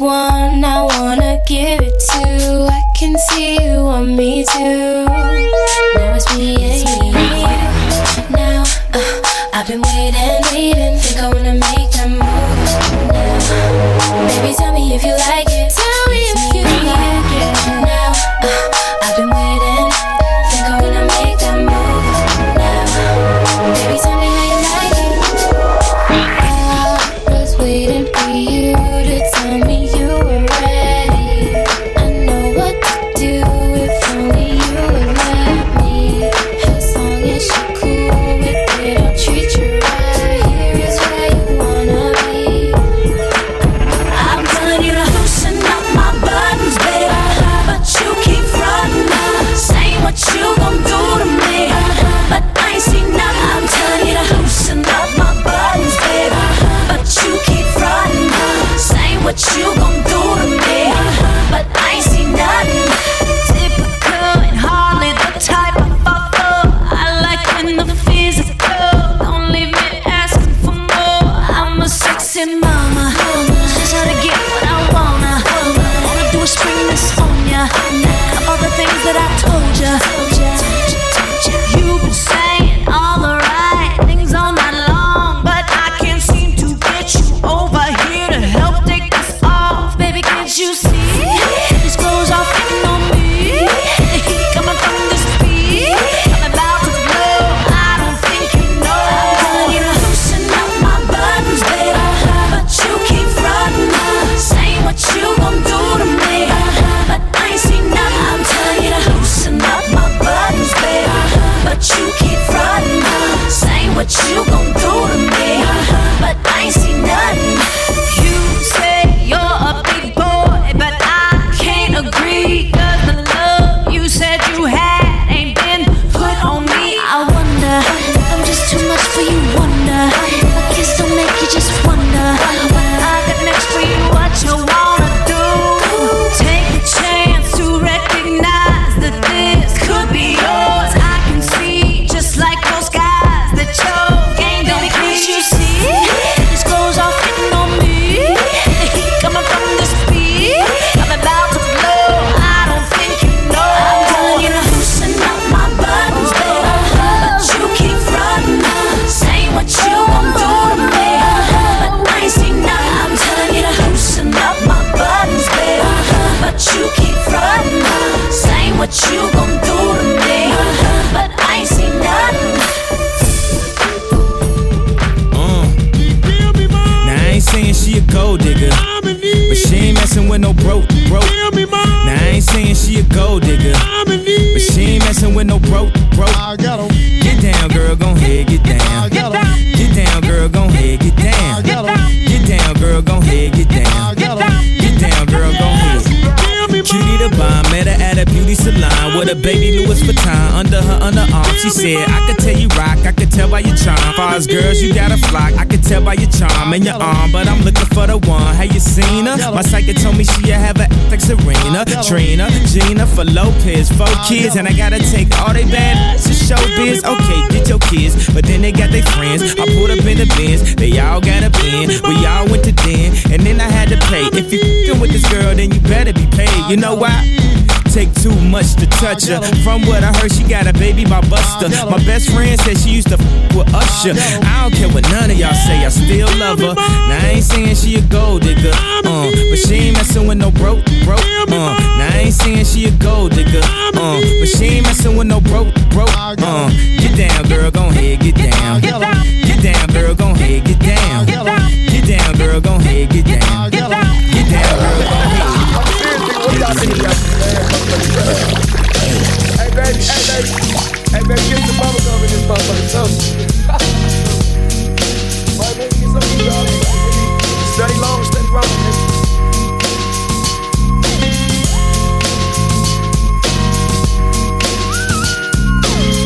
one I wanna give it to. I can see you want me too. Now it's me and me. Now uh, I've been waiting, waiting. in your arm, but I'm looking for the one. Have you seen her? My psychic told me she have a like Serena, Trina, Gina for Lopez, four kids, and I gotta take all they bad to show biz. Okay, get your kids, but then they got their friends. I pulled up in the bins, they all got a bin. We all went to den, and then I had to pay. If you with this girl, then you better be paid. You know why? take too much to touch her. From what I heard, she got a baby by Buster. My best friend said she used to f with Usher. I don't care what none of y'all say, I still love her. Now I ain't saying she a gold digger, uh, but she ain't messing with no broke, broke, uh. Now I ain't saying she a gold digger, uh, but she ain't messing with no broke, broke, uh. Get down, girl, go ahead, get down. Get down, girl, go ahead, get down. Hey, baby. Hey, baby, get some bubble gum in this motherfucker, too. Right, baby, get wrong.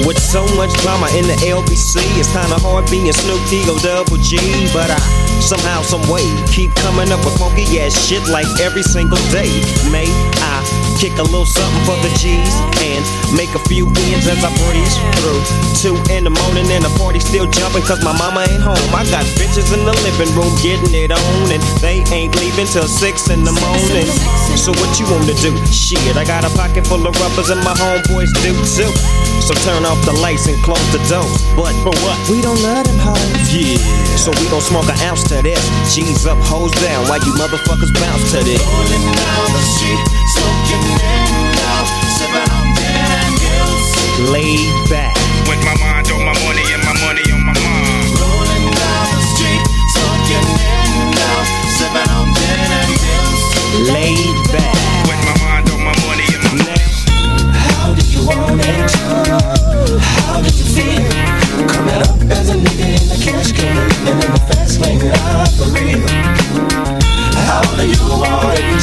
With so much drama in the LBC, it's kinda hard being Snoop D-O double G, but I somehow, some way. Keep coming up with funky ass shit like every single day. Mate, Kick a little something for the G's and make a few ends as I breeze through. Two in the morning and the party still jumping cause my mama ain't home. I got bitches in the living room getting it on and they ain't leaving till six in the morning. So what you want to do? Shit, I got a pocket full of rubbers and my homeboys do too. So turn off the lights and close the doors. But for what? We don't love them hoes. Yeah. So we gon' smoke an ounce to this. G's up, hoes down. While you motherfuckers bounce to this. Rolling down the street, smoking in out, sipping on gin and. Laid back. With my mind on my money and my money on my mind. Rolling down the street, smoking in out, sipping on gin and gills. Laid back. How did you feel? Coming up as a nigga in the cash game and in the fast lane, not for real. How do you want it?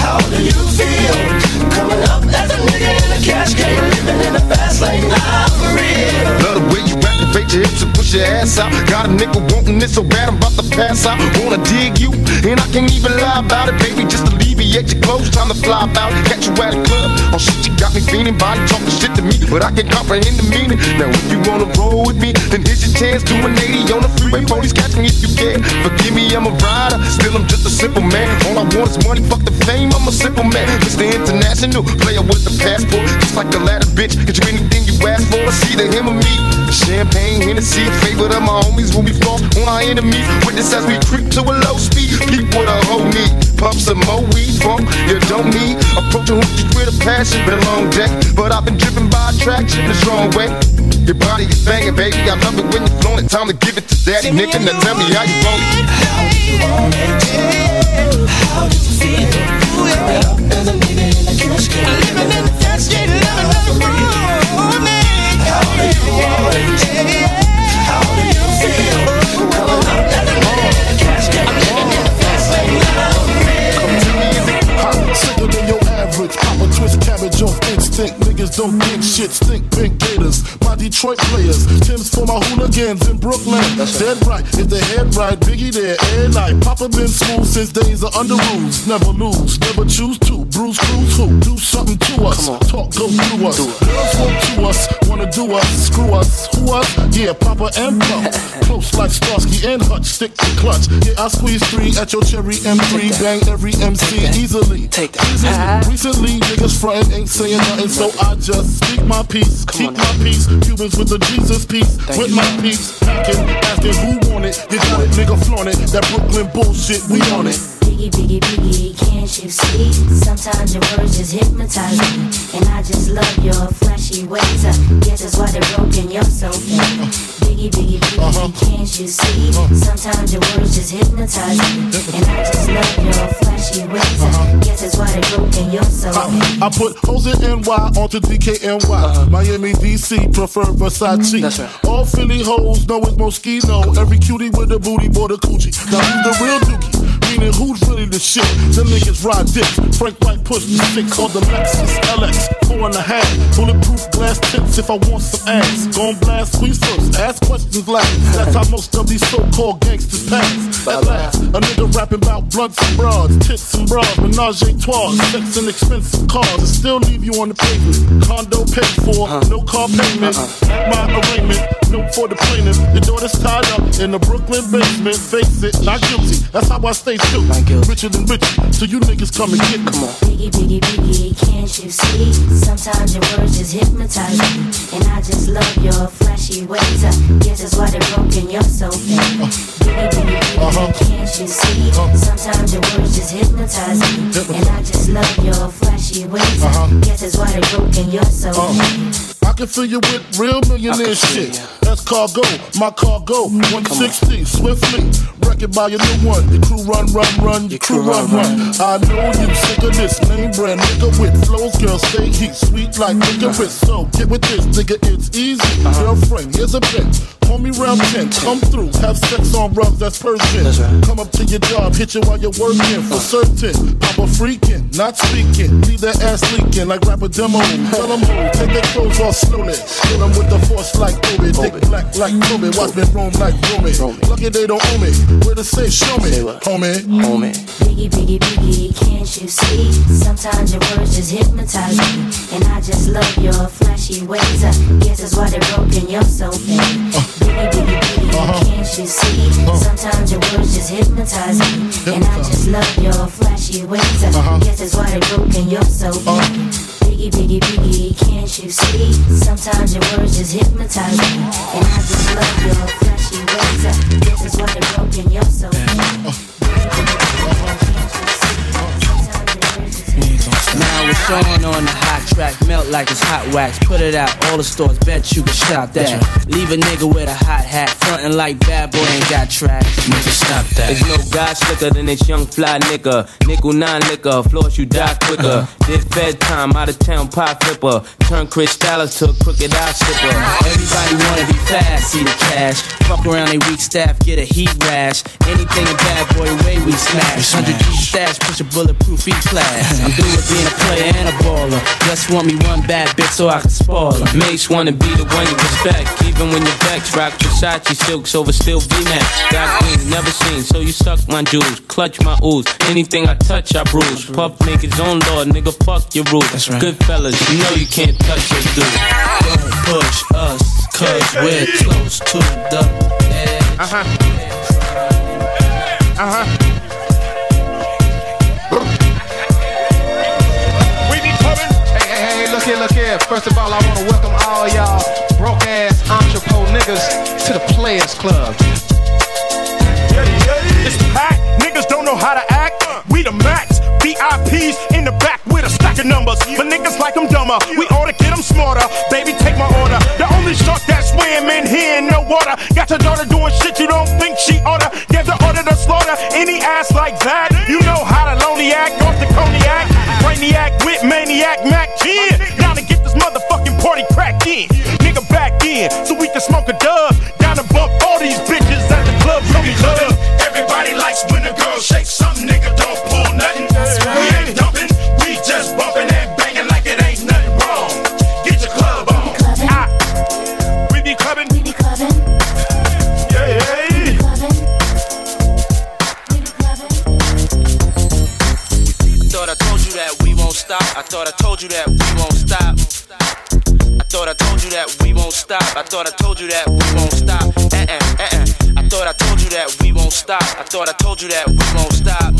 How do you feel? Coming up as a nigga in the cash game, living in the fast lane, not for real. Love the way you activate your hips and push your ass out. Got a nigga wanting it so bad I'm about to pass out. Wanna dig and I can't even lie about it, baby. Just alleviate your clothes, time to fly out. Catch you at a club. Oh shit, you got me feeling, body talking shit to me, but I can't comprehend the meaning. Now if you wanna roll with me, then here's your chance. Do an 80 on the freeway, police catch me if you can. Forgive me, I'm a rider, still I'm just a simple man. All I want is money, fuck the fame, I'm a simple man. Mr. International, player with the passport, just like the ladder, bitch. Get you anything you ask for, see the him or me. Champagne, Hennessy, favorite of my homies when we fall on our enemies. Witness as we creep to a low speed. Peep with a whole need. Pump some more weed from you don't need. Approaching hoochies with a passion, been a long day. But I've been driven by attraction the strong way. Your body is banging, baby. I love it when you're flowing. Time to give it to daddy, nigga. Now tell me how you want it. How you want it? How did you feel? Coming up as a nigga in the cash game, living in the fast lane, not for real. How do you want it? How Detroit players, Tim's for my hooligans in Brooklyn. That's Dead right, if they right, Biggie there every night. Papa been school since days of under rules. Never lose, never choose to. Bruce Cruz who? Do something to us. Talk goes through us. Girls want to us, wanna do us, screw us, who us? Yeah, Papa and Pump. Close like Starsky and Hutch, stick to clutch. Yeah, I squeeze three at your cherry M3, bang every MC easily. Take that. Recently, niggas frontin' ain't saying nothing, so I just speak my peace, keep my peace. Cubans with the Jesus peace, with my peace. Packing, asking who want it. You got it, nigga, flaunt it. That Brooklyn bullshit, we on it. Biggie, biggie, biggie, can't you see? Sometimes your words just hypnotize me. And I just love your flashy ways. I guess that's why they're broken, you're so fake. Biggie, biggie, biggie, uh-huh. can't you see? Uh-huh. Sometimes your words just hypnotize me. And I just love your flashy ways. I guess that's why they're broken, you're so fake. I put hoes in NY onto DKNY. Miami, DC, prefer Versace. That's right. All Philly hoes know it's Moschino. Every cutie with a booty bought a coochie. Now who's the real dookie? Meaning who's really the shit? Them niggas ride dicks. Frank White push the six on the Lexus LX. Four and a half. Bulletproof glass tips if I want some ass. Gon' blast squeeze first. Ask questions last. That's how most of these so-called gangsters pass. At last, a nigga rapping about blunts and broads, tits and bras, menage a trois, sex and expensive cars, and still leave you on the pavement. Condo paid for, uh-huh. no car payment. Uh-huh. At my arraignment, note for the plaintiff. Your daughter's tied up in the Brooklyn basement. Face it, not guilty. That's how I stay true. Not guilty. Richer than rich, so you niggas come and get me. Come on. Biggie, biggie, biggie, can't you see? Sometimes your words just hypnotize me. And I just love your flashy ways. I guess that's why they're broken, you're so fake. Uh-huh. Biggie, biggie, biggie, uh-huh. can't you see? Uh-huh. Sometimes your words just hypnotize me. And I just love your flashy ways. I guess that's why they're broken, you're so fake. I can fill you with real millionaire shit. ya. That's cargo, my cargo, mm-hmm. 160, swiftly. Wreck it by your new one. Your crew run, run, run, your crew run, run. I know you sick of this name brand nigga with flows, girl. Say he's sweet like nigga licorice. So get with this, nigga, it's easy. Girlfriend, here's a bit. Call me round 10, come through, have sex on rubs, that's Persian. Right. Come up to your job, hit you while you're working for certain. Papa freaking, not speaking. Leave that ass leaking like rapper demo. Tell them who, take their clothes off slowly. Hit them with the force like Obi. Dick Black like Toby, watch me roam like Romy. Lucky they don't own me. Where to say, show me, homie. Homie. Biggie, biggie, biggie, can't you see? Sometimes your words just hypnotize me. And I just love your flashy ways. I guess that's why they're broken, you're so fake. Biggie, biggie, biggie, can't you see? Sometimes your words just hypnotize me. And I just love your flashy ways. I guess that's why they're broken, you're so fake. Biggie, biggie, biggie, can't you see? Sometimes your words just hypnotize me. And I just love your flashy ways. I guess that's why they're broken, you're so fake. Uh-huh. Now it's on on the hot track, melt like it's hot wax. Put it out, all the stores, bet you can shop that. Leave a nigga with a hot hat, frontin' like bad boy ain't got track. Nigga, stop that. There's no guy slicker than this young fly nigga. Nickel nine liquor, floors you die quicker. This Fed time, out of town pie flipper. Turn Chris Dallas to a crooked eye slipper. Everybody wanna be fast, see the cash. Fuck around they weak staff, get a heat rash. Anything a bad boy way we smash. 100 G stash, push a bulletproof E class. I'm through with being a player and a baller. Just want me one bad bitch so I can spoil her. Mates wanna be the one you respect. Even when you're vexed, rock Versace silks over still V-Max. Got green, never seen, so you suck my jewels. Clutch my ooze. Anything I touch, I bruise. Puff make his own law, nigga, fuck your rules. That's right. Good fellas, you know you can't touch us, dude. Don't push us, cause we're close to the edge. Uh-huh. Uh-huh. We hey, look here. First of all, I want to welcome all y'all broke ass entrepot niggas to the Players Club. It's packed, niggas don't know how to act. We the max, VIPs in the back with a stack of numbers. But niggas like them dumber, we oughta get them smarter. Baby, take my order. The only shark that swim in here in no water. Got your daughter doing shit you don't think she oughta. Give the order to slaughter any ass like that. You know how to lonely act off the cognac. Brainiac with maniac Mac 10. In so we can smoke a dub. To bump all these bitches at the club. Show me love. Everybody likes when the girl shakes something, told you that we won't stop.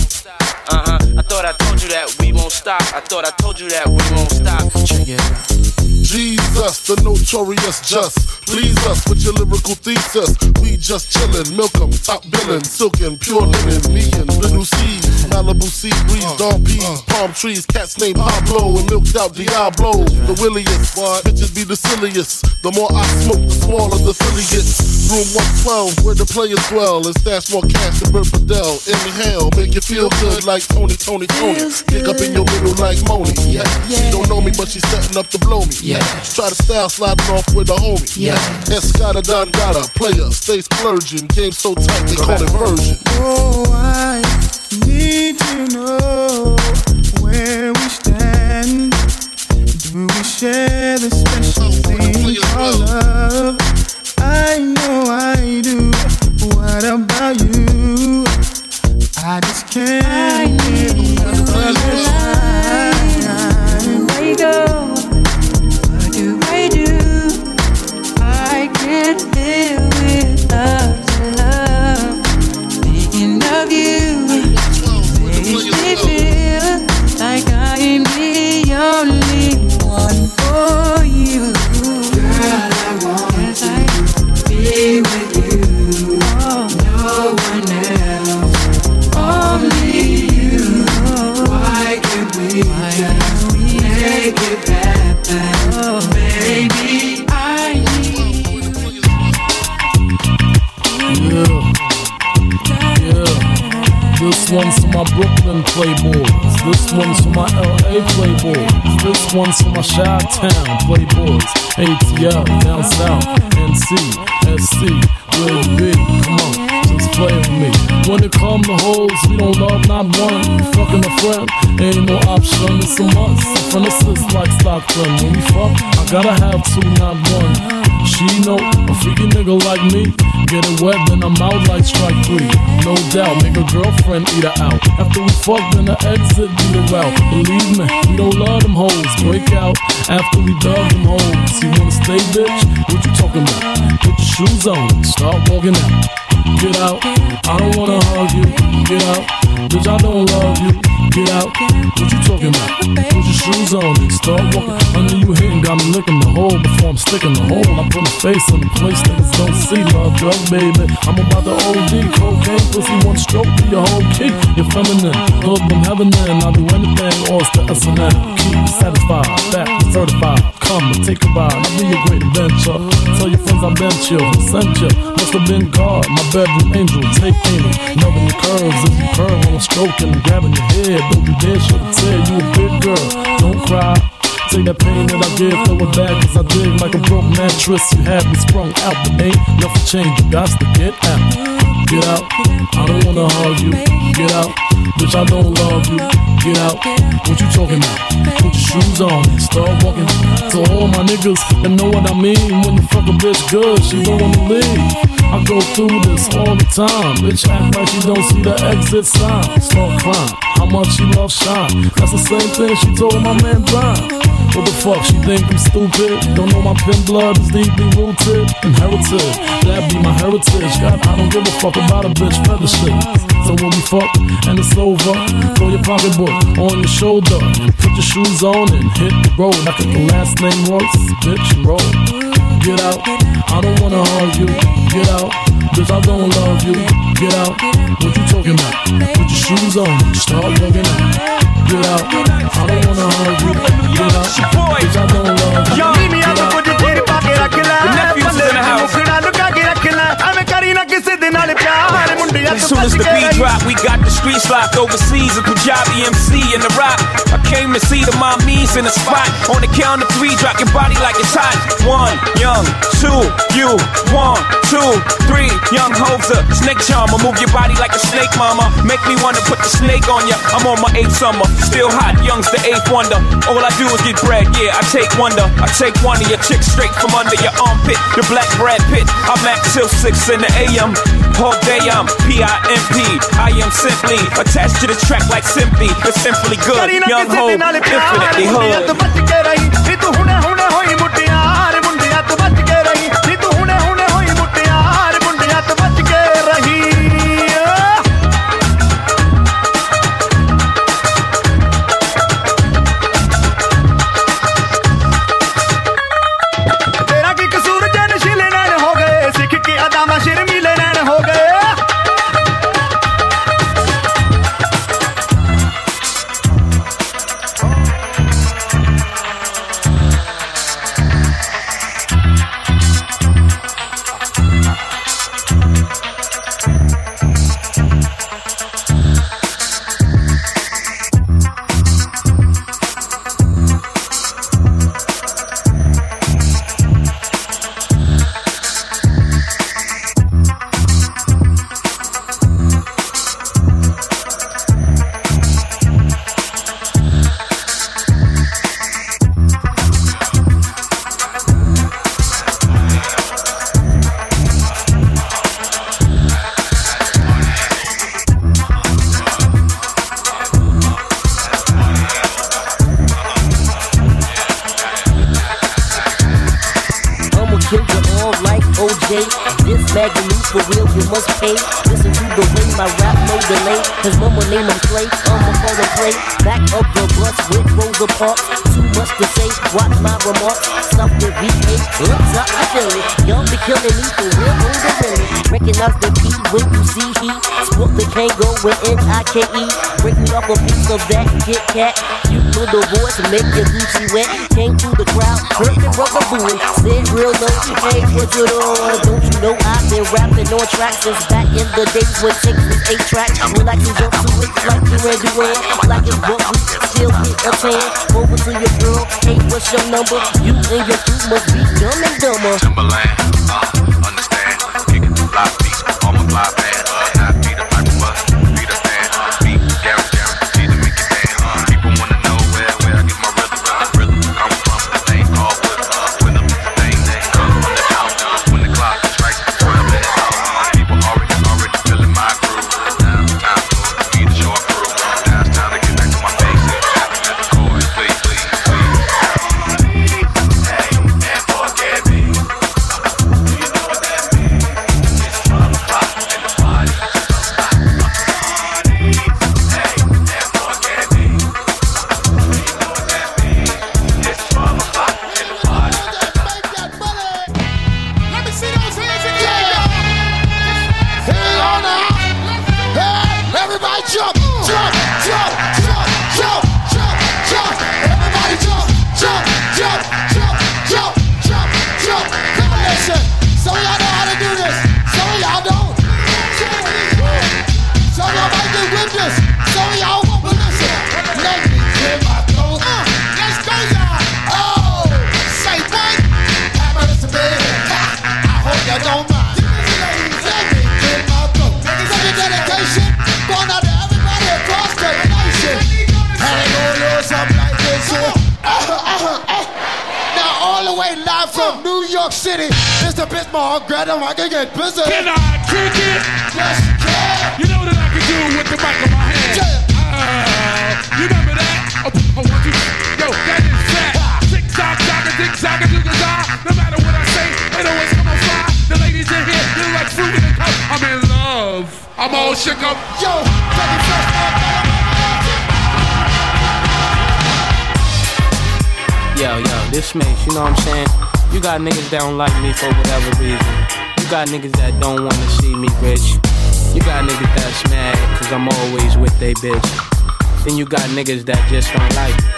Uh huh. I thought I told you that we won't stop. I thought I told you that we won't stop. Check it out. Jesus, the notorious just. Please us with your lyrical thesis. We just chillin', milk 'em, top billin', silkin', pure linen, me and little C's, Malibu sea breeze, dawn peas, palm trees, cats named Pablo and milked out Diablo. The williest, bitches be the silliest. The more I smoke, the smaller the silly gets. Room 112, where the players dwell, and stash more cash than Bert Fidel. Inhale, make you feel good like Tony, Tony, Tony. Pick up in your middle like Moni. Yeah. She don't know me, but she's setting up to blow me. Yeah. Try to style sliding off with a homie. Yeah. Escada Don Gata, player, stay splurging. Game so tight, they call it version. Oh, I need to know where we stand. Do we share the special thing called love? I know I do. What about you? I just can't live another line. Make it happen, baby? I need Yeah. Yeah. This one's for my Brooklyn playboys. This one's for my LA playboys. This one's for my Chi Town playboys. ATL, down south, NC, SC, it be? Come on. just play with me. When it come to hoes, we don't love not one. Fucking a friend, ain't no option, it's a must. A friend assist like Stockton. When we fuck, I gotta have two, not one. She know a freaky nigga like me. Get it wet, then I'm out like strike three. No doubt, make a girlfriend eat her out. After we fuck, then I exit be the route. Believe me, we don't love them hoes. Break out after we dug them hoes. You wanna stay, bitch? What you talking about? Put your shoes on, start walking out. Get out, I don't wanna hug you. Get out, bitch, I don't love you. Get out, what you talking about? Put your shoes on and start walking. I know you hitting, got me licking the hole before I'm sticking the hole. I put my face in the place niggas don't see love, drug baby. I'm about to OD, cocaine, pussy, one stroke to your whole key. You're feminine, hood from heaven, and I'll do anything, or the S&M. Keep satisfied, back certified. Come and take a ride, I'll be a great adventure. Tell your friends I've been chill, sent you. Must have been God, my bedroom angel, take anal. Loving your curves if you curve I'm stroking and grabbing your head. Don't be there, should tear. you a big girl. Don't cry. Take that pain that I give, throw it back cause I dig like a broke mattress. You had me sprung out, but ain't nothing changed. You got to get out. Get out. I don't wanna hug you. Get out. Bitch, I don't love you. Get out. What you talking about? Put your shoes on and start walking. To all my niggas that know what I mean. When you fuck a bitch good, she don't wanna leave. I go through this all the time. Bitch act like she don't see the exit sign. Start crying. How much she loves shine. That's the same thing she told my man Brian. What the fuck, she think I'm stupid? Don't know my pin blood is deeply rooted, inherited. That be my heritage. God, I don't give a fuck about a bitch feather shit. So when we fuck and over, throw your pocketbook on your shoulder put your shoes on and hit the road. I think the last name works, bitch, and roll. Get out, I don't wanna hug you. Get out, bitch, I don't love you. Get out, what you talking about? Put your shoes on, start walking out. Get out, I don't wanna you. Get out, bitch, I don't love you. As Soon as the beat drop, we got the streets locked overseas. A Punjabi MC in the rock. I came to see the mommies in the spot. On the count of three, drop your body like it's hot. One, young, two, you. One, two, three, young hoser. Snake charmer, move your body like a snake, mama. Make me wanna put the snake on ya. I'm on my eighth summer, still hot. Young's the eighth wonder. All I do is get bread, yeah. I take wonder. I take one of your chicks straight from under your armpit. The black Brad Pitt. I'm at till six in the a.m. All day I'm P P-I-M-P. I am simply attached to the track like Simpy. It's simply good. Young hope, infinitely hood. OJ. This magnitude for real, you must pay. Listen to the way my rap no delay. Cause mama name him Clay, I'ma and play. Back up the bus with Rosa Parks. Too much to say, watch my remarks. Stop the V8, looks up, I feel it. Y'all be killing me for real, on the really. Recognize the P when you see heat. Sport the Kango with N-I-K-E. Break me off a piece of that Kit Kat. You know the voice, make your Gucci wet. Came to the crowd, heard the brother booing. Said real low, hey, put it on. Don't you know I've been rapping on tracks since back in the days when tapes was eight tracks. When I can jump to it like you ready to win. Like it's what still get a tan. Over to your girl, hey, what's your number? You and your crew must be dumb and dumber. Timberland, uh, understand. Kicking the fly beats, all my fly fans. Can I kick it? Yes, you can. You know what I can do with the mic in my hand. Uh, you remember that? Oh, I want you. Yo, that is fat. Tick tock, tock, a tick tock, a tick tock. No matter what I say, it always come on fire. The ladies in here, they're like fruit in a cup. I'm in love. I'm all shook up. Yo, take it first, Yo, yo, this makes, you know what I'm saying? You got niggas that don't like me for whatever reason. You got niggas that don't wanna see me rich. You got niggas that's mad cause I'm always with they bitch. Then you got niggas that just don't like me.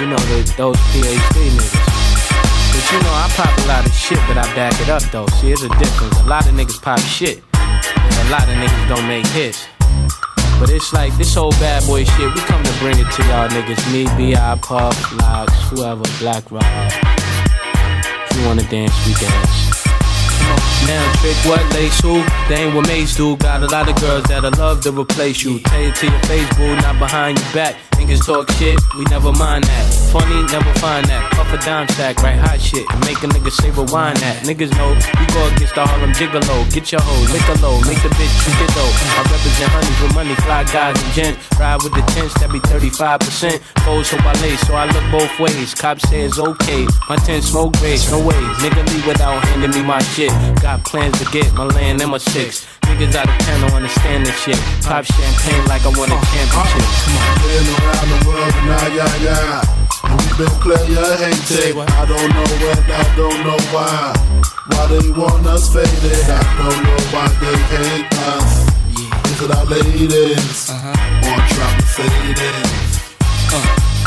You know, those PhD niggas. But you know, I pop a lot of shit, but I back it up though. See, it's a difference. A lot of niggas pop shit, and a lot of niggas don't make hits. But it's like this whole bad boy shit, we come to bring it to y'all niggas. Me, B.I., Puff, Locks, whoever, Black Rob. If you wanna dance, we dance. Now trick what lace who? They ain't what mates do. Got a lot of girls that'll love to replace you. Tell it to your face, boo, not behind your back. Niggas talk shit, we never mind that. Funny, never find that. Puff a dime sack, right hot shit. And make a nigga say rewind that. Niggas know we go against the Harlem Gigolo. Get your hoe, lick a low, make the bitch get low. I represent honeys with money, fly guys and gents. Ride with the tents, that be 35%. Foes so I lace, so I look both ways. Cop says okay, my tent smoke great, no way. Nigga leave without handing me my shit. Got plans to get my land and my six. Niggas out of town don't understand this shit. Pop champagne like I won a championship. Come on. Been around the world, nah, yeah, yeah. And we been player hated. I don't know when, I don't know why. Why they want us faded. I don't know why they hate us. Is it our ladies? Uh-huh. Or trying to fade it? Uh,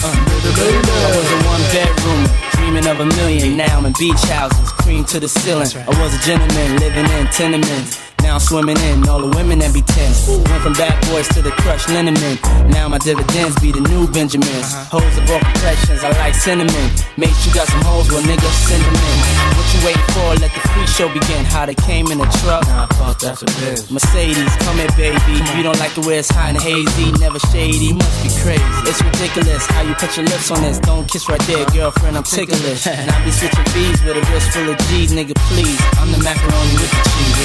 uh. I was a one bedroom, dreaming of a million. Now I'm in beach houses, cream to the ceiling. I was a gentleman living in tenements. Now I'm swimming in all the women that be tense. Went from bad boys to the crushed liniment. Now my dividends be the new Benjamins. Uh-huh. Hoes of all complexions, I like cinnamon. Make you got some hoes, well nigga send them in. What you waiting for? Let the free show begin. How they came in a truck. Nah, fuck, that's a bitch. Mercedes, come here, baby. You don't like the way it's hot and hazy, never shady. You must be crazy. It's ridiculous how you put your lips on this. Don't kiss right there, girlfriend. I'm ticklish. and I be switching fees with a wrist full of G's, nigga. Please, I'm the macaroni with the cheese.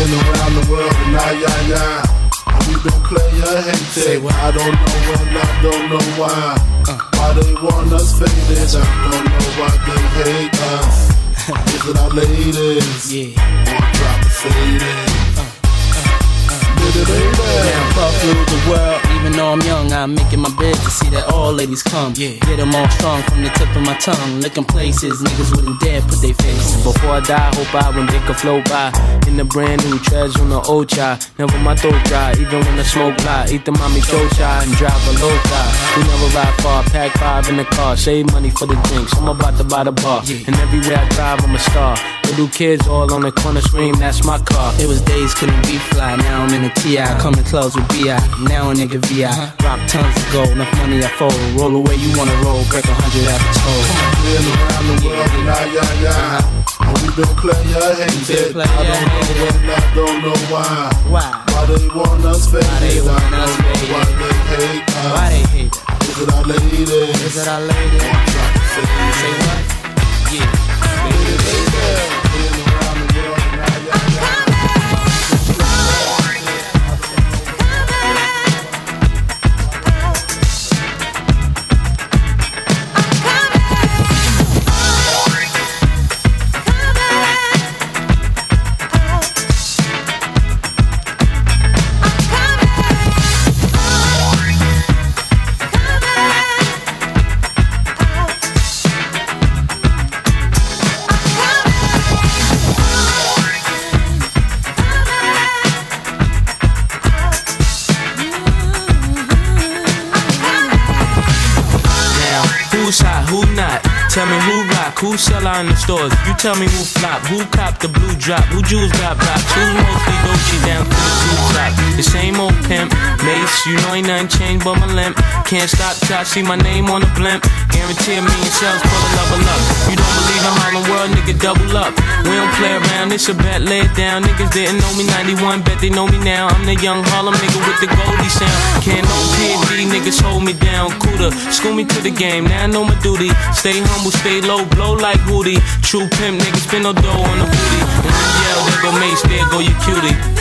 Been around the world, nah, yeah, yeah. And we been player hated. I don't know when, I don't know why. Uh. Why they want us faded, I don't know why they hate us. Is it our ladies? Yeah. Or drop the faded? Uh. Now rule the world, even though I'm young, I'm making my bed to see that all ladies come. Yeah. Get them all strong from the tip of my tongue. Licking places, niggas wouldn't dare put their face. Before I die, hope I when they can flow by. In the brand new treads on the old chai. Never my throat dry, even when I smoke fly. Eat the mommy chocha and drive a low car. We never ride far, pack five in the car. Save money for the drinks, I'm about to buy the bar. And everywhere I drive, I'm a star. Little kids all on the corner scream, that's my car. It was days couldn't be fly, now I'm in a TI. Coming close with BI, now a nigga VI. Rock tons of gold, enough money I fold. Roll away, you wanna roll, break a hundred at the toll. Been around the world, nah, yeah, yeah. And uh-huh. we been player hated. I don't know when, I don't know why. Why? Why they want us faded? they want us faded? why they hate us. Why they hate us? Is it our ladies? Is it our ladies? Or drop the faded? Say what? Yeah. Now, in the stores. You tell me who flop, who cop the blue drop, who jewels got blocks, who mostly Dolce down to the two top. The same old pimp, mace, you know ain't nothing changed but my limp. Can't stop till I see my name on the blimp. Guarantee a million sales for the level up. You don't believe in Harlem World, nigga, double up. We don't play around, it's a bet, lay it down. Niggas didn't know me 91, bet they know me now. I'm the young Harlem nigga with the Goldie sound. Can't no PD, niggas hold me down. Cooler, school me to the game, now I know my duty. Stay humble, stay low, blow like Woody. True pimp, niggas spin no dough on the booty. When you yell, there go Mace, there go your cutie.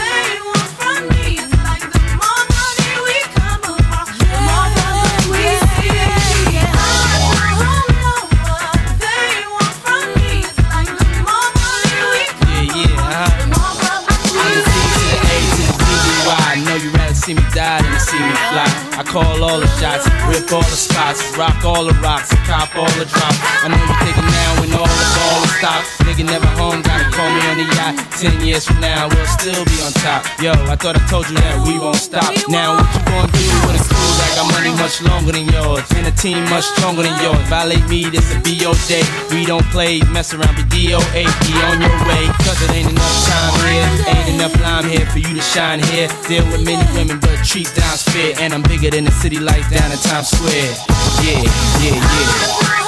Call all the shots, rip all the spots, rock all the rocks, cop all the drops. I know you thinking now when all the ball stops. Nigga never home, gotta call me on the yacht. Ten years from now, we'll still be on top. Yo, I thought I told you that we won't stop. Now what you gonna do with a crew that got money much longer than yours? And a team much stronger than yours. Violate me, this a BO day. We don't play, mess around, be DOA. Be on your way, cause it ain't enough time here. Ain't enough lime here for you to shine here. Deal with many women, but treat down's fair. And I'm bigger than the city lights down in Times Square. Yeah, yeah, yeah.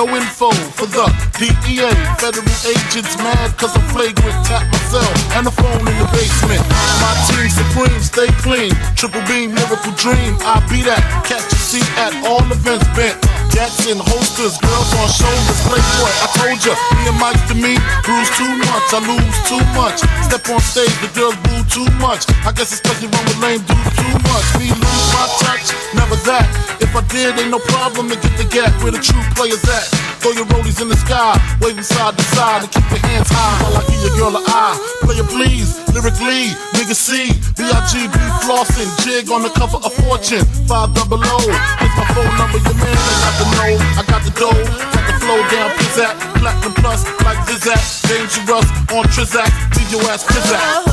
No info for the DEA. Federal agents mad cause I'm flagrant. Tap myself and the phone in the basement. My team supreme, stay clean. Triple beam, miracle dream. I be that. Catch a seat at all events bent. Jackson holsters, girls on shoulders. Playboy, I told ya, me and Mike to me, bruise too much, I lose too much. Step on stage, the girls boo too much. I guess it's cause you run with lame dudes too much. Me lose my touch, never that. If I did, ain't no problem to get the gap where the true players at. Throw your rollies in the sky, waving side to side, and keep your hands high while I give your girl an eye. Player please, lyrically, nigga C, B-I-G-B flossing, jig on the cover of Fortune, five double O. Here's my phone number, your man ain't got the know. I got the dough, got the flow down, pizzat, platinum plus, like Zizak, dangerous on Trizak, leave your ass pizzat.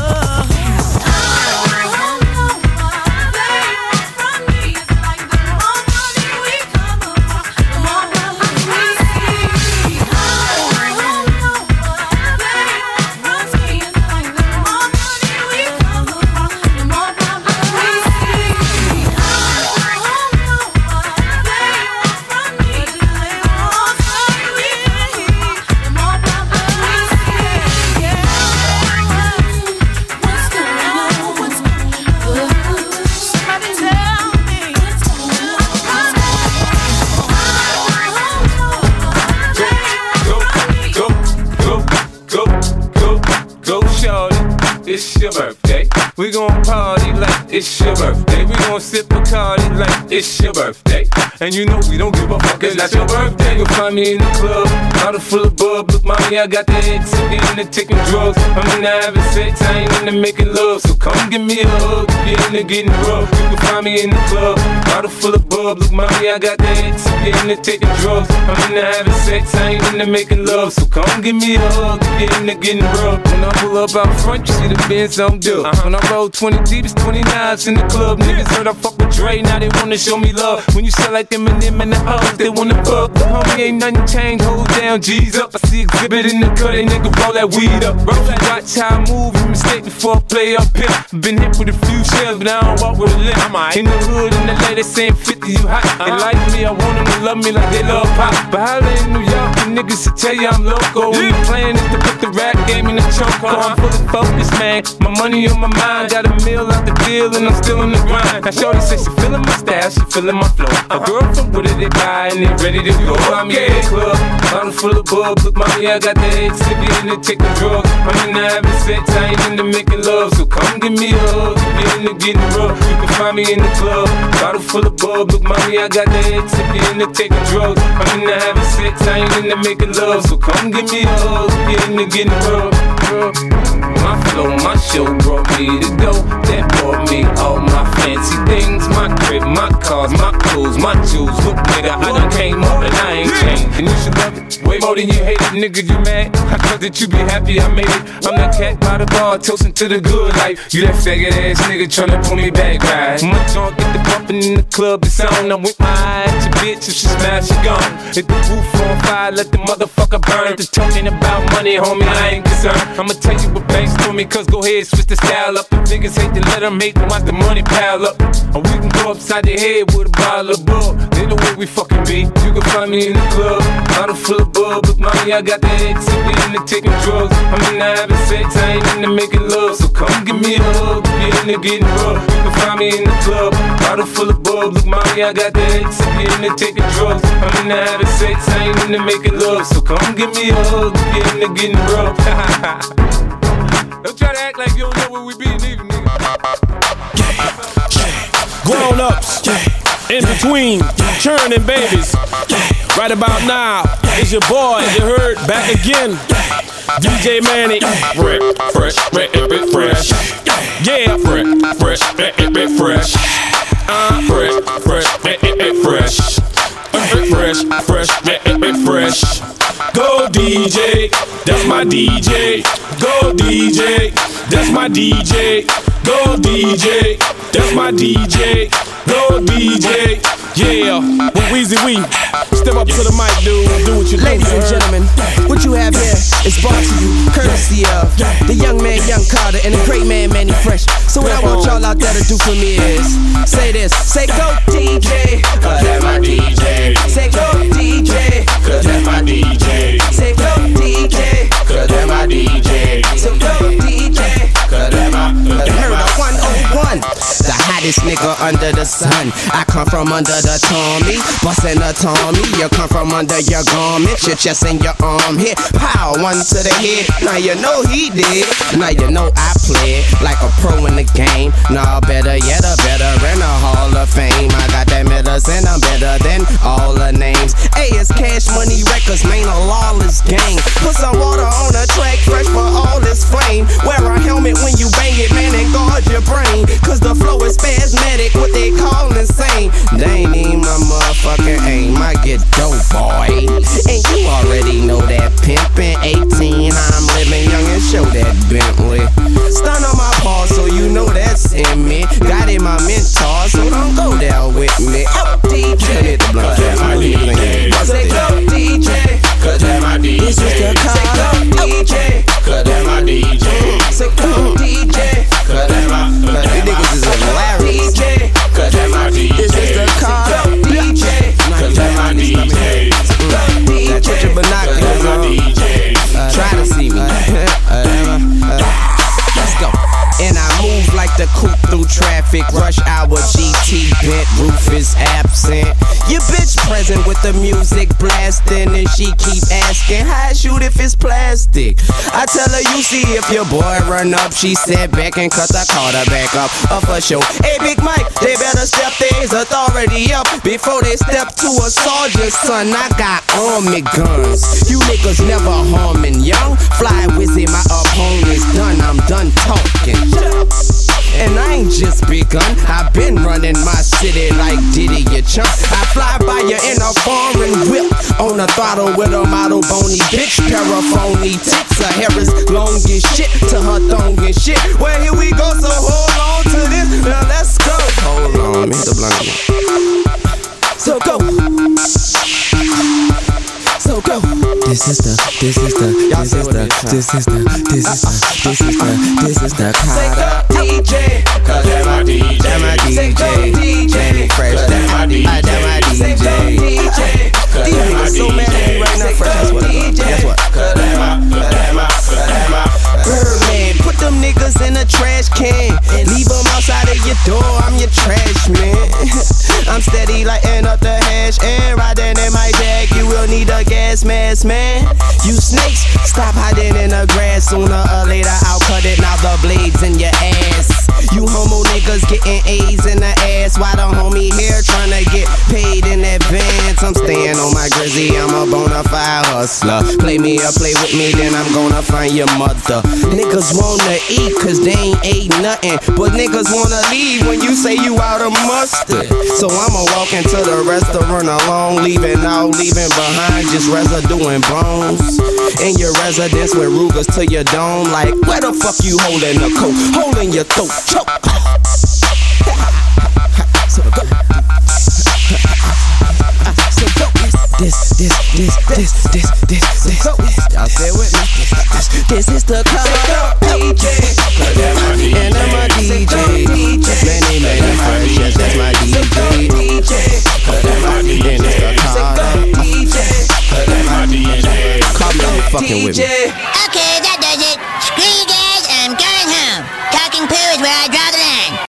It's your birthday. And you know we don't give a fuck, it's not your birthday. You'll find me in the club, bottle full of bub. Look, mommy, I got the X, I'm the taking drugs. I'm into having sex, I ain't into making love. So come give me a hug, get into getting rough. You can find me in the club, bottle full of bub. Look, mommy, I got the X, I'm into taking drugs. I'm into having sex, I ain't into making love. So come give me a hug, get into getting rough. When I pull up out front, you see the Benz on dub. Uh-huh. When I roll 20 deep, it's 29s in the club. Niggas heard I fuck with Dre, now they wanna show me love. When you sell like them and them and the hoes, they wanna fuck. But homie, ain't nothing changed, hold down, G's up. I see exhibit in the cut, they nigga roll that weed up. Roll that, watch how I move, you mistake before I play up here. Been hit with a few shells, but I don't walk with a limp. In the hood, in the lady saying 50, you hot. They uh-huh. like me, I want them to love me like they love pop. But holla in New York, the niggas to tell you I'm loco. Yeah. The plan is to put the rap game in the choke. I'm fully focused, man. My money on my mind, got a meal out the deal, and I'm still in the grind. Now, Shorty says she feeling my style, she feeling my flow. A girl from Wooded, they buy, and they ready to go. I'm in the club, bottle full of bub. Look, mommy, I got the head sippy in the taking drugs. I'm in the having sex, I ain't into making love. So come give me a hug, get into getting rough. You can find me in the club, bottle full of bub. Look, mommy, I got the head sippy in the taking drugs. I'm in the having sex, I ain't into making love. So come give me a hug, get into getting rough. My flow, my show brought me to go. That brought me all my fancy things. My crib, my cars, my clothes, my jewels. Look, nigga, I done came up and I ain't changed. and you should love it. Way more than you hate it, nigga, you mad? I thought that you be happy I made it. I'm that cat by the bar, toasting to the good life. You that faggot ass nigga tryna pull me back, right? My junk get the bumping in the club, it's on. I'm with my eyes, your bitch, if she smash, she gone. Hit the roof on fire, let the motherfucker burn. Just talking about money, homie, I ain't concerned. I'ma tell you what banks told me, cause go ahead, switch the style up. The niggas hate to let them hate, watch the money pile up. Or we can go upside the head with a bottle of bull. They know where we fucking be. You can find me in the club, bottle full of bub. Look, mommy, I got the X, if we into taking drugs. I'm into having sex, I ain't into making love. So come give me a hug, you into getting rough. You can find me in the club, bottle full of bub. Look, mommy, I got the X, if you into taking drugs. I'm into having sex, I ain't into making love. So come give me a hug, you into getting rough. don't try to act like you don't know where we be, neither, nigga. Grown ups, in between, churning babies. Right about now, it's your boy, you heard, back again. DJ Mannie, fresh, fresh, fresh, fresh. Yeah, fresh, fresh, fresh, fresh. Uh, fresh, fresh, fresh. Fresh, fresh, fresh, fresh. Go DJ, that's my DJ. Go DJ, that's my DJ. Go DJ, that's my DJ. Go DJ, yeah. With Weezy Wee, step up to the mic, dude. Do what you. Ladies and gentlemen, what you have here is brought to you courtesy of the young man, Young Carter, and the great man, Mannie Fresh. So what I want y'all out there to do for me is say this, say go DJ, Cause that's my DJ. say go DJ, Cause that's my DJ. say go DJ, Cause that's my DJ. so go DJ. Hottest nigga under the sun. I come from under the Tommy, bustin' a Tommy. You come from under your garment, your chest and your arm hit. Pow, one to the head. Now you know he did. Now you know I played like a pro in the game. Nah, better yet, a better it's plastic. I tell her you see if your boy run up. She said back and cut the quarterback up. Up for show. Hey Big Mike, they better step their authority up before they step to a soldier. Son, I got army guns. You niggas never harming young. Fly wizzy, my opponent's done. I'm done talking. And I ain't just begun. I've been running my city like Diddy, you chump. I fly by you in a foreign whip. On the throttle with a model bony bitch. Paraphony tits. Her hair is long as shit to her thong and shit. Well, here we go, so hold on to this. Now let's go. Hold on, hit the blunt. So go. This is the, this is the, this is the, this is the, this is the, this is the, this is the Say Carter. go DJ. Cause that's my DJ. That my Say go DJ, DJ. Mannie Fresh. Cause that's my DJ. Ah, that my Say go DJ. DJ. Cause These that's my niggas so mad at me right now, DJ. Fresh. Guess what? Guess what? Cause that's my, cause that's my, cause that's my. Birdman, put them niggas in a trash can. Leave them outside of your door, I'm your trash man. I'm steady lighting up the hash and riding in my jag. You will need a gas mask, man. You snakes, stop hiding in the grass. Sooner or later, I'll cut it. Now the blades in your ass. You homo niggas getting A's in the ass. Why the homie here tryna get paid in advance? I'm staying on my grizzy, I'm a bona fide hustler. Play me or play with me, then I'm gonna find your mother. Niggas wanna eat cause they ain't ate nothing. But niggas wanna leave when you say you out of mustard. So I'ma walk into the restaurant alone, leaving out, leaving behind just residue and bones. In your residence with Rugers to your dome, like where the fuck you holding the coat? Holding your throat, choke. This, this, this, this, this, this, this. Y'all stay with me. This, this is the color DJ. And I'm a DJ. Many, many fresh, yes, that's my DJ. And it's the color. Call me, fucking with me. Okay, that does it.